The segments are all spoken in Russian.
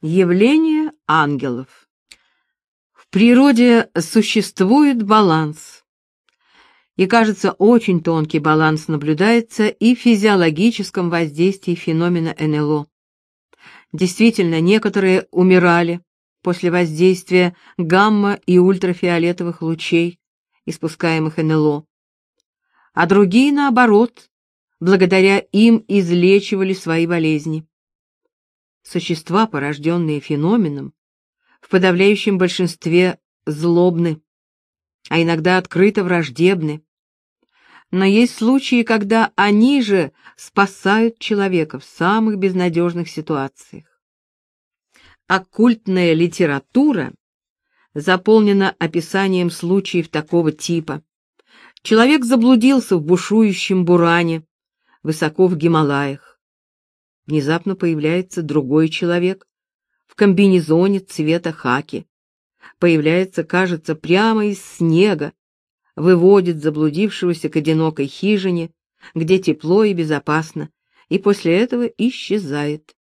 Явление ангелов. В природе существует баланс. И, кажется, очень тонкий баланс наблюдается и в физиологическом воздействии феномена НЛО. Действительно, некоторые умирали после воздействия гамма- и ультрафиолетовых лучей, испускаемых НЛО, а другие, наоборот, благодаря им излечивали свои болезни существа, порожденные феноменом, в подавляющем большинстве злобны, а иногда открыто враждебны. Но есть случаи, когда они же спасают человека в самых безнадежных ситуациях. Оккультная литература заполнена описанием случаев такого типа. Человек заблудился в бушующем буране, высоко в Гималаях. Внезапно появляется другой человек в комбинезоне цвета хаки. Появляется, кажется, прямо из снега, выводит заблудившегося к одинокой хижине, где тепло и безопасно, и после этого исчезает.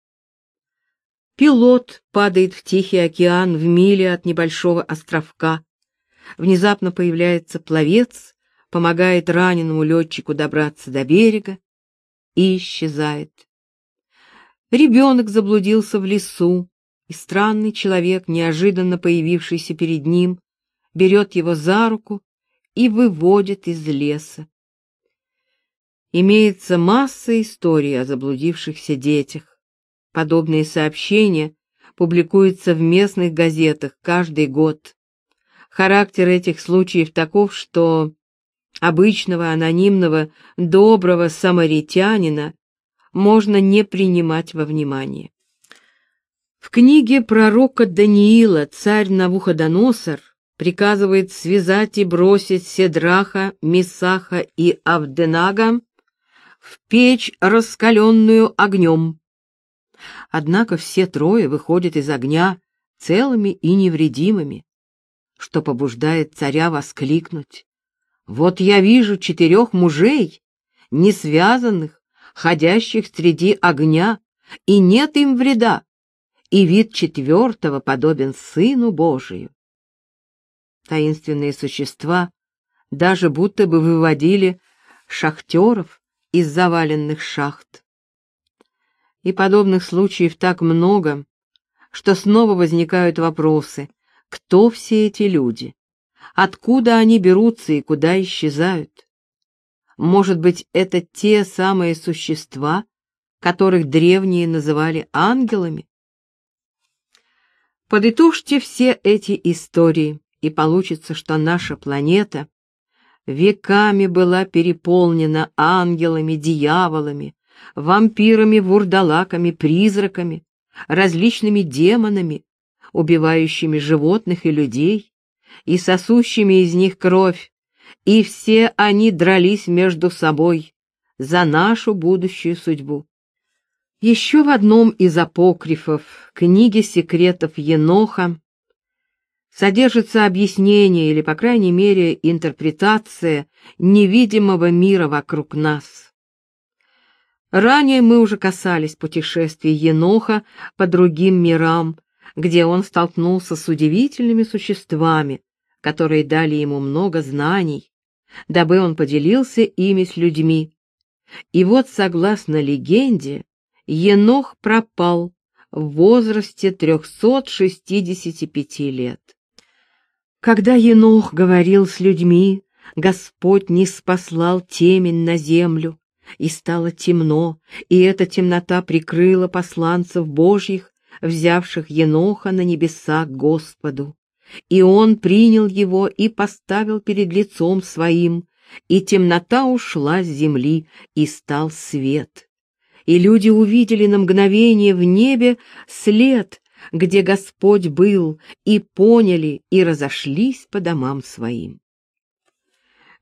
Пилот падает в Тихий океан в миле от небольшого островка. Внезапно появляется пловец, помогает раненому летчику добраться до берега и исчезает. Ребенок заблудился в лесу, и странный человек, неожиданно появившийся перед ним, берет его за руку и выводит из леса. Имеется масса историй о заблудившихся детях. Подобные сообщения публикуются в местных газетах каждый год. Характер этих случаев таков, что обычного анонимного доброго самаритянина можно не принимать во внимание. В книге пророка Даниила царь Навуходоносор приказывает связать и бросить Седраха, Месаха и Авденага в печь, раскаленную огнем. Однако все трое выходят из огня целыми и невредимыми, что побуждает царя воскликнуть. «Вот я вижу четырех мужей, не связанных, ходящих среди огня, и нет им вреда, и вид четвертого подобен Сыну Божию. Таинственные существа даже будто бы выводили шахтеров из заваленных шахт. И подобных случаев так много, что снова возникают вопросы, кто все эти люди, откуда они берутся и куда исчезают. Может быть, это те самые существа, которых древние называли ангелами? Подытожьте все эти истории, и получится, что наша планета веками была переполнена ангелами, дьяволами, вампирами, вурдалаками, призраками, различными демонами, убивающими животных и людей и сосущими из них кровь, и все они дрались между собой за нашу будущую судьбу. Еще в одном из апокрифов книги секретов Еноха содержится объяснение или, по крайней мере, интерпретация невидимого мира вокруг нас. Ранее мы уже касались путешествий Еноха по другим мирам, где он столкнулся с удивительными существами, которые дали ему много знаний, дабы он поделился ими с людьми. И вот, согласно легенде, Енох пропал в возрасте 365 лет. Когда Енох говорил с людьми, Господь не спаслал темень на землю, и стало темно, и эта темнота прикрыла посланцев Божьих, взявших Еноха на небеса к Господу. И он принял его и поставил перед лицом своим, и темнота ушла с земли, и стал свет. И люди увидели на мгновение в небе след, где Господь был, и поняли, и разошлись по домам своим.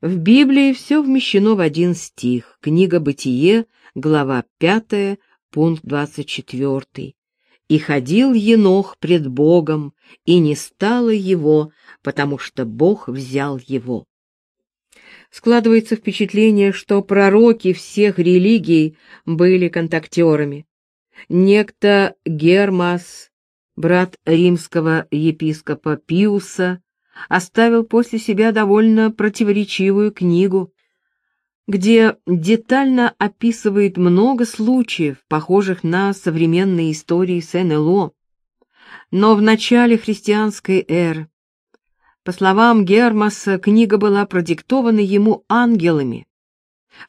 В Библии все вмещено в один стих, книга «Бытие», глава 5, пункт 24 и ходил Енох пред Богом, и не стало его, потому что Бог взял его. Складывается впечатление, что пророки всех религий были контактерами. Некто Гермас брат римского епископа Пиуса, оставил после себя довольно противоречивую книгу, где детально описывает много случаев, похожих на современные истории с НЛО. Но в начале христианской эры, по словам Гермаса, книга была продиктована ему ангелами.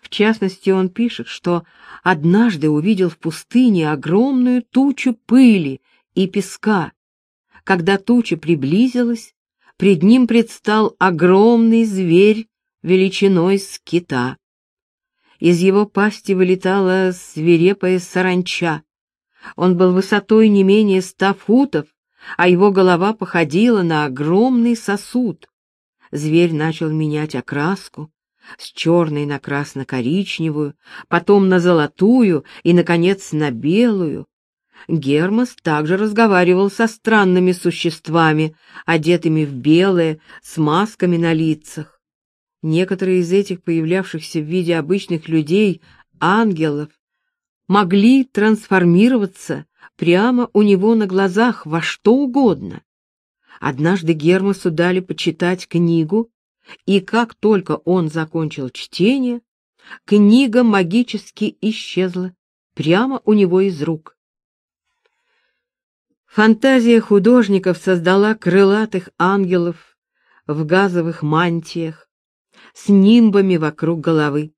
В частности, он пишет, что однажды увидел в пустыне огромную тучу пыли и песка. Когда туча приблизилась, пред ним предстал огромный зверь величиной с кита. Из его пасти вылетала свирепая саранча. Он был высотой не менее ста футов, а его голова походила на огромный сосуд. Зверь начал менять окраску с черной на красно-коричневую, потом на золотую и, наконец, на белую. Гермос также разговаривал со странными существами, одетыми в белое, с масками на лицах. Некоторые из этих появлявшихся в виде обычных людей, ангелов, могли трансформироваться прямо у него на глазах во что угодно. Однажды Гермосу дали почитать книгу, и как только он закончил чтение, книга магически исчезла прямо у него из рук. Фантазия художников создала крылатых ангелов в газовых мантиях, с нимбами вокруг головы.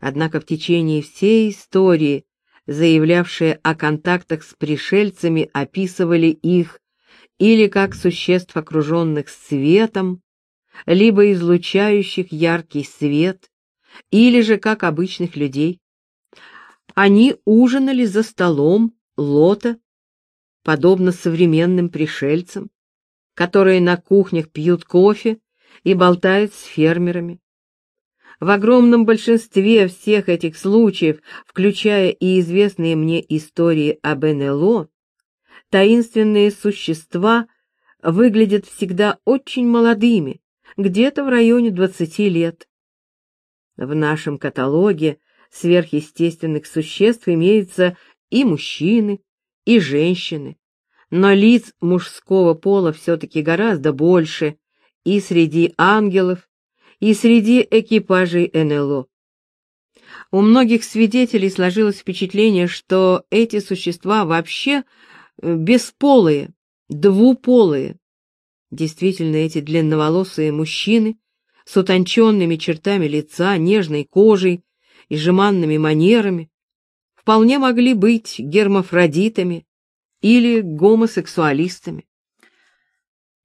Однако в течение всей истории, заявлявшие о контактах с пришельцами, описывали их или как существ, окруженных светом, либо излучающих яркий свет, или же как обычных людей. Они ужинали за столом лота, подобно современным пришельцам, которые на кухнях пьют кофе и болтают с фермерами. В огромном большинстве всех этих случаев, включая и известные мне истории об НЛО, таинственные существа выглядят всегда очень молодыми, где-то в районе 20 лет. В нашем каталоге сверхъестественных существ имеются и мужчины, и женщины, но лиц мужского пола все-таки гораздо больше, и среди ангелов, и среди экипажей НЛО. У многих свидетелей сложилось впечатление, что эти существа вообще э, бесполые, двуполые. Действительно, эти длинноволосые мужчины с утонченными чертами лица, нежной кожей и жеманными манерами вполне могли быть гермафродитами или гомосексуалистами.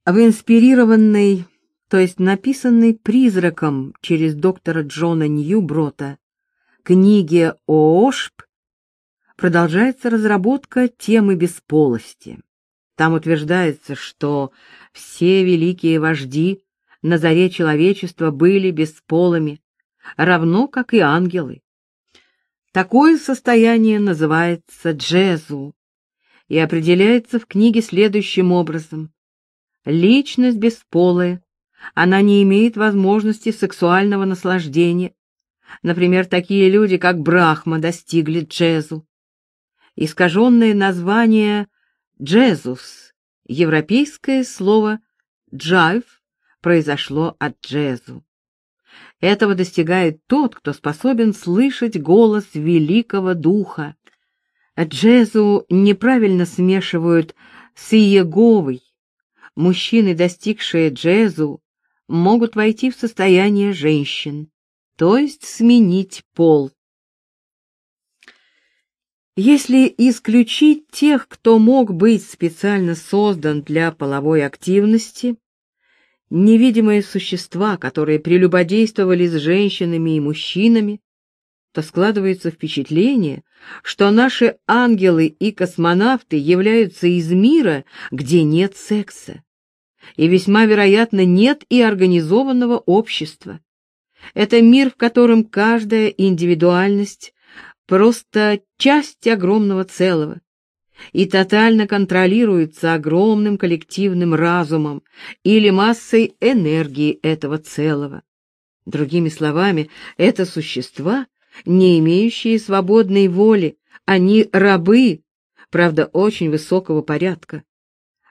В инспирированной, то есть написанной призраком через доктора Джона Ньюброта книге ООШП продолжается разработка темы бесполости. Там утверждается, что все великие вожди на заре человечества были бесполыми, равно как и ангелы. Такое состояние называется джезу и определяется в книге следующим образом. Личность бесполая, она не имеет возможности сексуального наслаждения. Например, такие люди, как Брахма, достигли джезу. Искаженное название «джезус», европейское слово «джайв» произошло от джезу. Этого достигает тот, кто способен слышать голос великого духа. Джезу неправильно смешивают с Иеговой, мужчины, достигшие джезу, могут войти в состояние женщин, то есть сменить пол. Если исключить тех, кто мог быть специально создан для половой активности, невидимые существа, которые прелюбодействовали с женщинами и мужчинами, то складывается впечатление, что наши ангелы и космонавты являются из мира, где нет секса и весьма вероятно нет и организованного общества. Это мир, в котором каждая индивидуальность просто часть огромного целого и тотально контролируется огромным коллективным разумом или массой энергии этого целого. Другими словами, это существа, не имеющие свободной воли, они рабы, правда, очень высокого порядка.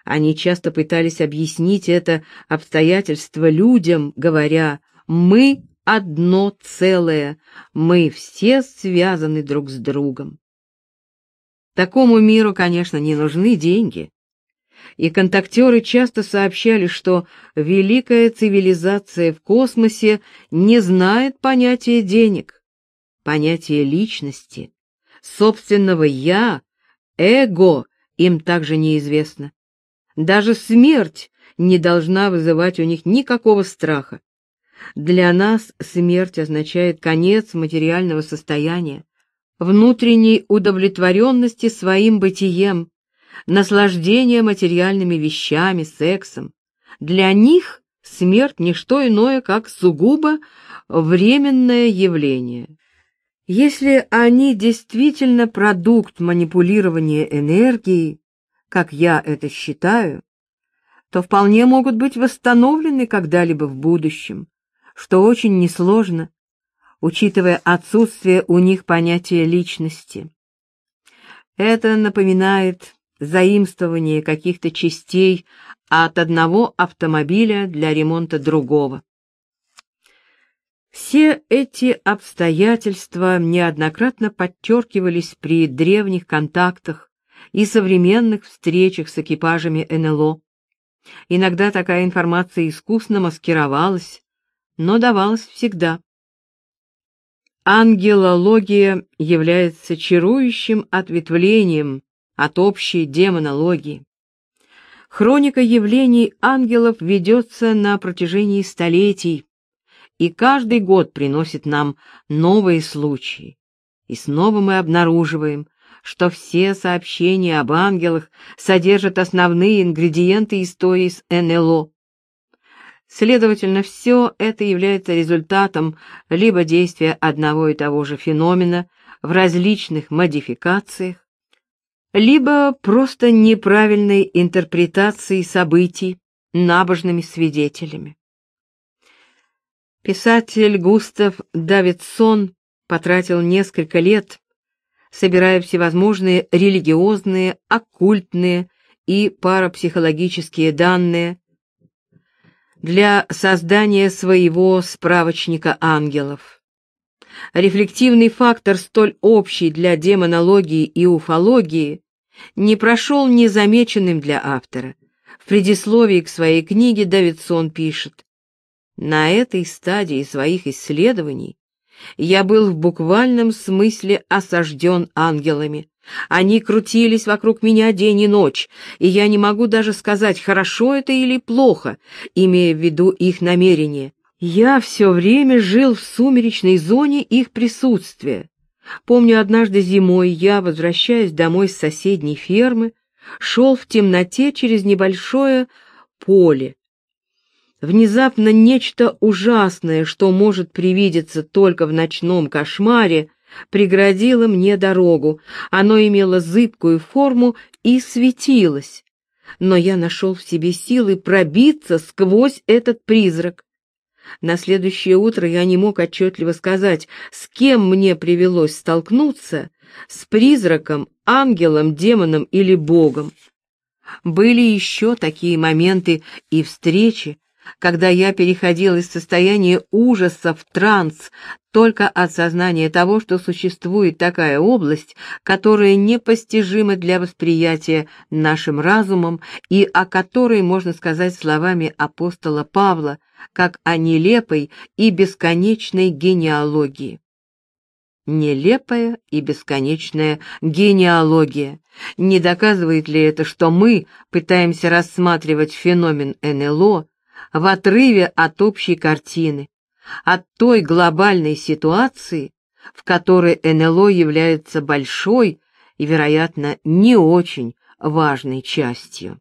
Они часто пытались объяснить это обстоятельство людям, говоря «мы одно целое, мы все связаны друг с другом». Такому миру, конечно, не нужны деньги. И контактеры часто сообщали, что великая цивилизация в космосе не знает понятия денег, понятия личности, собственного «я», эго им также неизвестно. Даже смерть не должна вызывать у них никакого страха. Для нас смерть означает конец материального состояния, внутренней удовлетворенности своим бытием, наслаждения материальными вещами, сексом. Для них смерть — не что иное, как сугубо временное явление. Если они действительно продукт манипулирования энергией, как я это считаю, то вполне могут быть восстановлены когда-либо в будущем, что очень несложно, учитывая отсутствие у них понятия личности. Это напоминает заимствование каких-то частей от одного автомобиля для ремонта другого. Все эти обстоятельства неоднократно подчеркивались при древних контактах и современных встречах с экипажами НЛО. Иногда такая информация искусно маскировалась, но давалась всегда. Ангелология является чарующим ответвлением от общей демонологии. Хроника явлений ангелов ведется на протяжении столетий, и каждый год приносит нам новые случаи. И снова мы обнаруживаем, что все сообщения об ангелах содержат основные ингредиенты истории с НЛО. Следовательно, все это является результатом либо действия одного и того же феномена в различных модификациях, либо просто неправильной интерпретации событий набожными свидетелями. Писатель Густав Давидсон потратил несколько лет, собирая всевозможные религиозные, оккультные и парапсихологические данные для создания своего справочника ангелов. Рефлективный фактор, столь общий для демонологии и уфологии, не прошел незамеченным для автора. В предисловии к своей книге Давидсон пишет на этой стадии своих исследований я был в буквальном смысле осажден ангелами. Они крутились вокруг меня день и ночь, и я не могу даже сказать, хорошо это или плохо, имея в виду их намерение. Я все время жил в сумеречной зоне их присутствия. Помню, однажды зимой я, возвращаясь домой с соседней фермы, шел в темноте через небольшое поле, Внезапно нечто ужасное, что может привидеться только в ночном кошмаре, преградило мне дорогу. Оно имело зыбкую форму и светилось. Но я нашел в себе силы пробиться сквозь этот призрак. На следующее утро я не мог отчетливо сказать, с кем мне привелось столкнуться, с призраком, ангелом, демоном или богом. Были еще такие моменты и встречи, когда я переходил из состояния ужаса в транс только от сознания того, что существует такая область, которая непостижима для восприятия нашим разумом и о которой можно сказать словами апостола Павла, как о нелепой и бесконечной генеалогии. Нелепая и бесконечная генеалогия. Не доказывает ли это, что мы пытаемся рассматривать феномен НЛО в отрыве от общей картины, от той глобальной ситуации, в которой НЛО является большой и, вероятно, не очень важной частью.